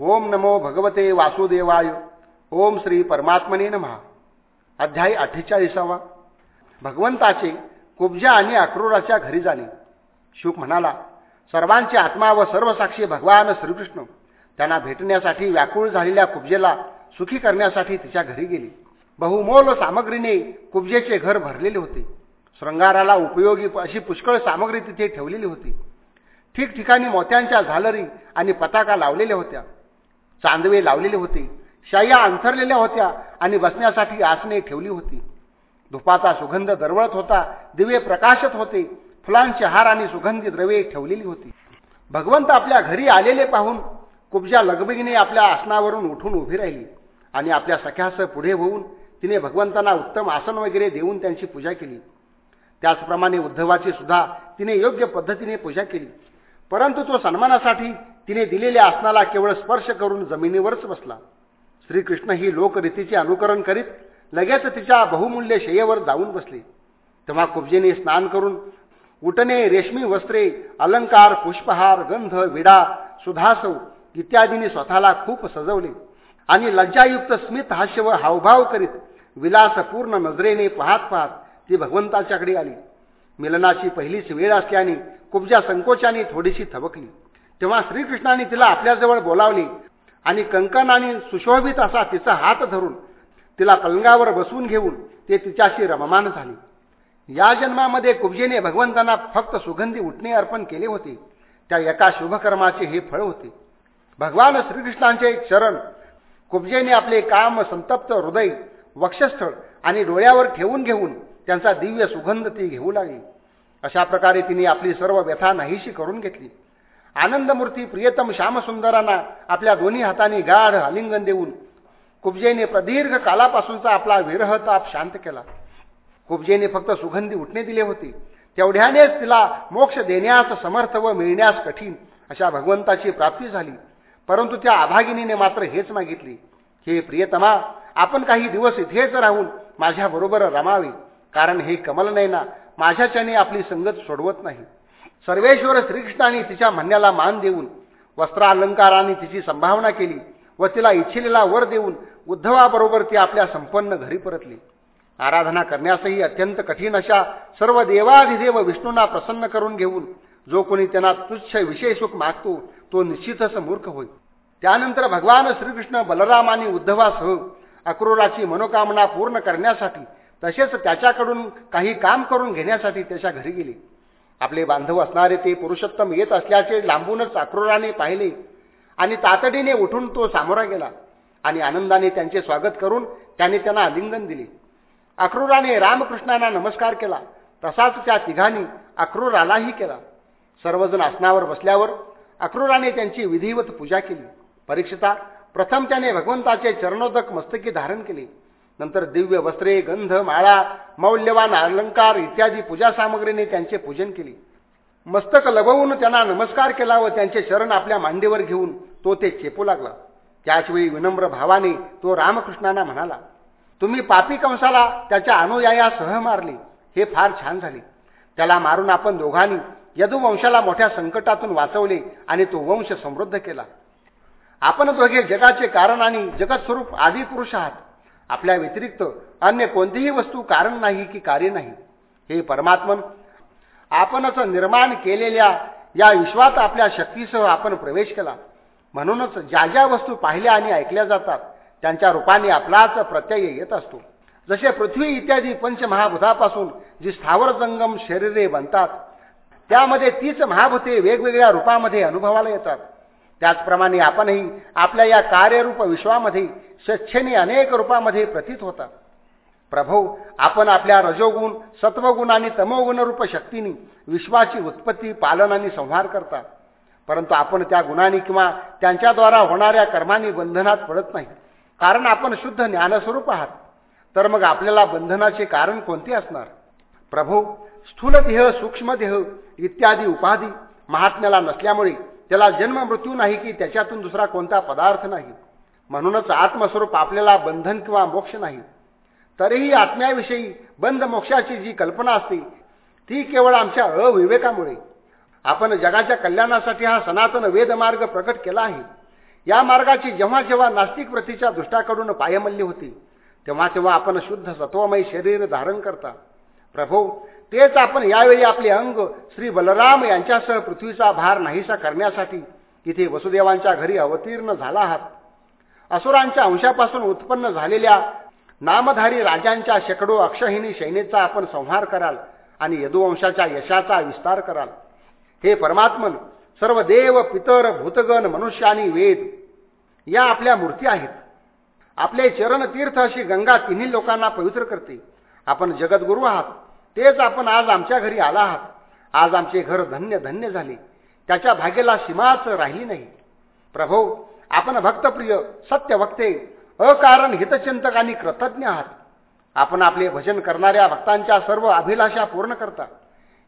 ओम नमो भगवते वासुदेवाय. ओम श्री परमात्मने नमहा अध्याय अठ्ठेचाळीसावा. भगवंताचे कुब्जा आणि अक्रूराच्या घरी जाणे. शुक म्हणाला सर्वांचे आत्मा व सर्वसाक्षी भगवान श्रीकृष्ण त्यांना भेटण्यासाठी व्याकुळ झालेल्या कुब्जेला सुखी करण्यासाठी तिच्या घरी गेली. बहुमोल सामग्रीने कुब्जेचे घर भरलेले होते. शृंगाराला उपयोगी अशी पुष्कळ सामग्री तिथे ठेवलेली होती. ठिकठिकाणी मोत्यांच्या झालरी आणि पताका लावलेल्या होत्या. चांदवे लावलेले होते. शाया अंथरलेल्या होत्या आणि बसण्यासाठी आसने ठेवली होती. धुपाचा सुगंध दरवळत होता. दिवे प्रकाशत होते. फुलांचे हार आणि सुगंधी द्रव्ये ठेवलेली होती. भगवंत आपल्या घरी आलेले पाहून कुबजा लगबगीने आपल्या आसनावरून उठून उभी राहिली आणि आपल्या सख्यासह पुढे होऊन तिने भगवंतांना उत्तम आसन वगैरे देऊन त्यांची पूजा केली. त्याचप्रमाणे उद्धवाची सुद्धा तिने योग्य पद्धतीने पूजा केली. परंतु तो सन्मानासाठी तिने दिलेल्या आसनाला केवळ स्पर्श करून जमिनीवरच बसला. श्रीकृष्ण ही लोकरीतीचे अनुकरण करीत लगेच तिच्या बहुमूल्य शय्येवर जाऊन बसले. तेव्हा कुब्जेने स्नान करून उटणे रेशमी वस्त्रे अलंकार पुष्पहार गंध विडा सुधासव इत्यादींनी स्वतःला खूप सजवले. आणि लज्जायुक्त स्मित हास्य व हावभाव करीत विलासपूर्ण नजरेने पाहत पाहत ती भगवंताच्याकडे आली. मिलनाची पहिलीच वेळ असल्याने कुब्जा संकोचाने थोडीशी थबकली. तेव्हा श्रीकृष्णाने तिला आपल्याजवळ बोलावली आणि कंकण आणि सुशोभित असा तिचा हात धरून तिला पलंगावर बसवून घेऊन ते तिच्याशी रममान झाले. या जन्मामध्ये कुब्जेने भगवंतांना फक्त सुगंधी उठणे अर्पण केले होते. त्या एका शुभकर्माचे हे फळ होते. भगवान श्रीकृष्णांचे चरण कुब्जेने आपले काम संतप्त हृदय वक्षस्थळ आणि डोळ्यावर ठेवून घेऊन त्यांचा दिव्य सुगंध ती घेऊ लागली. अशा प्रकारे तिने आपली सर्व व्यथा नाहीशी करून घेतली. आनंदमूर्ती प्रियतम श्यामसुंदरांना आपल्या दोन्ही हातांनी गाढ आलिंगन देऊन कुब्जेने प्रदीर्घ कालापासूनचा आपला विरह ताप शांत केला. कुब्जेने फक्त सुगंधी उठणे दिले होते. तेवढ्यानेच तिला मोक्ष देण्यास समर्थ व मिळण्यास कठीण अशा भगवंताची प्राप्ती झाली. परंतु त्या आभागिनीने मात्र हेच मागितले हे प्रियतमा आपण काही दिवस इथेच राहून माझ्याबरोबर रमावे. कारण हे कमलनयना माझ्याच्याने आपली संगत सोडवत नाही. सर्वेश्वर श्रीकृष्णाने तिच्या म्हणण्याला मान देऊन वस्त्रालंकाराने तिची संभावना केली व तिला इच्छिलेला वर देऊन उद्धवाबरोबर ती आपल्या संपन्न घरी परतली. आराधना करण्यासही अत्यंत कठीण अशा सर्व देवाधिदेव विष्णूंना प्रसन्न करून घेऊन जो कोणी त्यांना तुच्छ विषय सुख मागतो तो निश्चितच मूर्ख होईल. त्यानंतर भगवान श्रीकृष्ण बलराम आणि उद्धवासह अक्रोराची मनोकामना पूर्ण करण्यासाठी तसेच त्याच्याकडून काही काम करून घेण्यासाठी त्याच्या घरी गेले. आपले बांधव असणारे ते पुरुषोत्तम येत असल्याचे लांबूनच अक्रोराने पाहिले आणि तातडीने उठून तो सामोरा गेला आणि आनंदाने त्यांचे स्वागत करून त्याने त्यांना आलिंगन दिले. अक्रूराने रामकृष्णांना नमस्कार केला. तसाच त्या तिघांनी अक्रूरालाही केला. सर्वजण आसनावर बसल्यावर अक्रूराने त्यांची विधिवत पूजा केली. परीक्षिता प्रथम त्याने भगवंताचे चरणोदक मस्तकी धारण केले. नंतर दिव्य वस्त्रे गंध माळा मौल्यवान अलंकार इत्यादी पूजा सामग्रीने त्यांचे पूजन केले. मस्तक लगवून त्यांना नमस्कार केला व त्यांचे शरण आपल्या मांडीवर घेऊन तो ते चेपू लागला. त्याचवेळी विनम्र भावाने तो रामकृष्णांना म्हणाला तुम्ही पापी कंसाला त्याच्या अनुयायासह मारले. हे फार छान झाले. त्याला मारून आपण दोघांनी यदुवंशाला मोठ्या संकटातून वाचवले आणि तो वंश समृद्ध केला. आपण दोघे जगाचे कारण आणि जगतस्वरूप स्वरूप पुरुष आहात. आपल्या व्यतिरिक्त अन्य कोणतीही वस्तू कारण नाही की कार्य नाही. हे परमात्मन आपणच निर्माण केलेल्या या विश्वात आपल्या शक्तीसह आपण प्रवेश केला. म्हणूनच ज्या ज्या वस्तू पाहिल्या आणि ऐकल्या जातात त्यांच्या रूपाने आपलाच प्रत्यय येत असतो. जसे पृथ्वी इत्यादी पंचमहाभूतापासून जी स्थावर जंगम शरीरे बनतात त्यामध्ये तीच महाभूते वेगवेगळ्या रूपामध्ये अनुभवाला येतात. त्याचप्रमाणे आपणही आपल्या या कार्यरूप विश्वामध्ये स्वच्छेने अनेक रूपामध्ये प्रतीत होतात प्रभो आपण आपल्या रजोगुण सत्वगुण आणि तमोगुण रूप शक्तीने विश्वाची उत्पत्ती पालन आणि संहार करता. परंतु आपण त्या गुणांनी किंवा त्यांच्याद्वारा होणाऱ्या कर्मांनी बंधनात पडत नाही. कारण आपण शुद्ध ज्ञानस्वरूप आहात. तर मग आपल्याला बंधनाचे कारण कोणते असणार? प्रभू स्थूलदेह सूक्ष्मदेह इत्यादी उपाधी महात्म्याला नसल्यामुळे त्याला जन्म मृत्यू नाही की त्याच्यातून दुसरा कोणता पदार्थ नाही. म्हणूनच आत्मस्वरूप आपल्याला बंधन किंवा मोक्ष नाही. तरीही आत्म्याविषयी बंद मोक्षाची जी कल्पना असते ती केवळ आमच्या अविवेकामुळे. आपण जगाच्या कल्याणासाठी हा सनातन वेदमार्ग प्रकट केला आहे. या मार्गाची जेव्हा जेव्हा नास्तिक प्रतीच्या दृष्टाकडून पायमल्ली होती तेव्हा तेव्हा आपण शुद्ध सत्वमय शरीर धारण करता. प्रभू तेच आपण यावेळी आपले अंग श्री बलराम यांच्यासह पृथ्वीचा भार नाहीसा करण्यासाठी इथे वसुदेवांच्या घरी अवतीर्ण झाला आहात. असुरांच्या अंशापासून उत्पन्न झालेल्या नामधारी राजांच्या शेकडो अक्षहिनी सैनेचा आपण संहार कराल आणि यदुवंशाच्या यशाचा विस्तार कराल. हे परमात्मन सर्व देव पितर भूतगण मनुष्य आणि वेद या आपल्या मूर्ती आहेत. आपले चरण तीर्थ अशी गंगा तिन्ही लोकांना पवित्र करते. आपण जगद्गुरू आहात. तेच आपण आज आमच्या घरी आला आहात. आज आमचे घर धन्य धन्य झाले. त्याच्या भाग्याला सीमाच राहिली नाही. प्रभो आपण भक्तप्रिय सत्यवक्ते अकारण हितचिंतक आणि कृतज्ञ आहात. आपण आपले भजन करणाऱ्या भक्तांच्या सर्व अभिलाषा पूर्ण करता.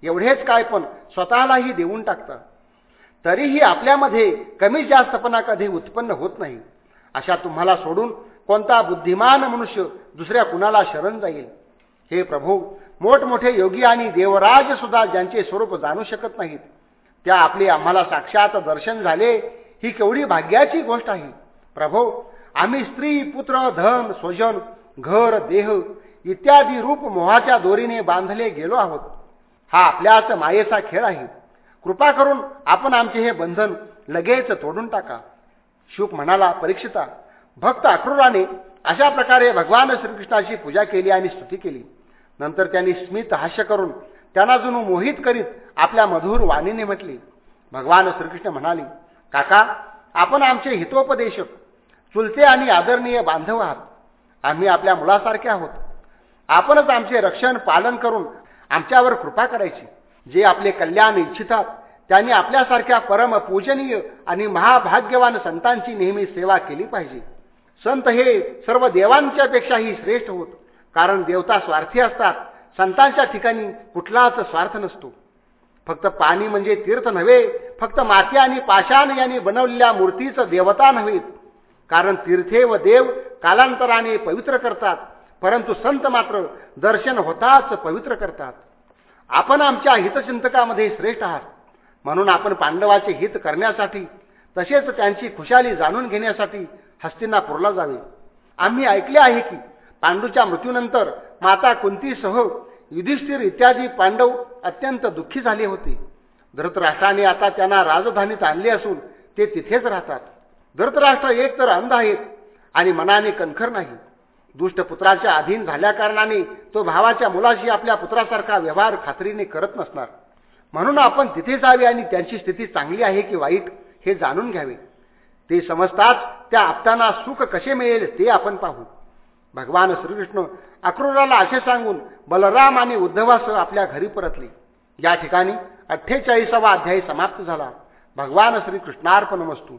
एवढेच काय पण स्वतःलाही देऊन टाकता. तरीही आपल्यामध्ये कमी जास्तपणा कधी उत्पन्न होत नाही. अशा तुम्हाला सोडून कोणता बुद्धिमान मनुष्य दुसऱ्या कुणाला शरण जाईल? हे प्रभू मोठमोठे योगी आणि देवराज सुद्धा ज्यांचे स्वरूप जाणू शकत नाहीत. त्या आपले आम्हाला साक्षात दर्शन झाले ही केवढी भाग्याची गोष्ट आहे. प्रभो आम्ही स्त्री पुत्र धन स्वजन घर देह इत्यादी रूप मोहाच्या दोरीने बांधले गेलो आहोत. हा आपल्याच मायेचा खेळ आहे. कृपा करून आपण आमचे हे बंधन लगेच तोडून टाका. शुक म्हणाला परीक्षिता भक्त अक्रूराने अशा प्रकारे भगवान श्रीकृष्णाची पूजा केली आणि स्तुती केली. नंतर त्यांनी स्मित हास्य करून त्यांना जणू मोहित करीत आपल्या मधुर वाणीने म्हटले. भगवान श्रीकृष्ण म्हणाले काका आपण आमचे हितोपदेशक चुलते आणि आदरणीय बांधव आहात. आम्ही आपल्या मुलासारखे आहोत. आपणच आमचे रक्षण पालन करून आमच्यावर कृपा करायची. जे आपले कल्याण इच्छितात त्यांनी आपल्यासारख्या परम पूजनीय आणि महाभाग्यवान संतांची नेहमी सेवा केली पाहिजे. संत हे सर्व देवांच्यापेक्षाही श्रेष्ठ होत. कारण देवता स्वार्थी असतात. संतांच्या ठिकाणी कुठलाच स्वार्थ नसतो. फक्त पाणी म्हणजे तीर्थ नव्हे फक्त माती आणि पाषाण यांनी बनवलेल्या मूर्तीचं देवता नव्हेत. कारण तीर्थे व देव कालांतराने पवित्र करतात परंतु संत मात्र दर्शन होताच पवित्र करतात. आपण आमच्या हितचिंतकामध्ये श्रेष्ठ आहात. म्हणून आपण पांडवाचे हित करण्यासाठी तसेच त्यांची खुशाली जाणून घेण्यासाठी हस्तींना पुरला जावे. आम्ही ऐकले आहे की पांडूच्या मृत्यूनंतर माता कुंतीसह युधिष्ठिर इत्यादी पांडव अत्यंत दुःखी झाले होते. धृतराष्ट्राने आता त्यांना राजधानीत आणले असून ते तिथेच राहतात. धृतराष्ट्र एक तर अंध आहेत आणि मनाने कणखर नाही. दुष्ट पुत्राच्या अधीन झाल्याकारणाने तो भावाच्या मुलाशी आपल्या पुत्रासारखा व्यवहार खात्रीने करत नसणार. म्हणून आपण तिथे जावे आणि त्यांची स्थिती चांगली आहे की वाईट हे जाणून घ्यावे. ते समजताच त्या आपताना सुख कसे मिळेल ते आपण पाहू. भगवान श्रीकृष्ण अक्रूराला असे सांगून बलराम आणि उद्धवासह आपल्या घरी परतले. या ठिकाणी अठ्ठेचाळीसावा अध्यायी समाप्त झाला. भगवान श्रीकृष्णार्पण वस्तू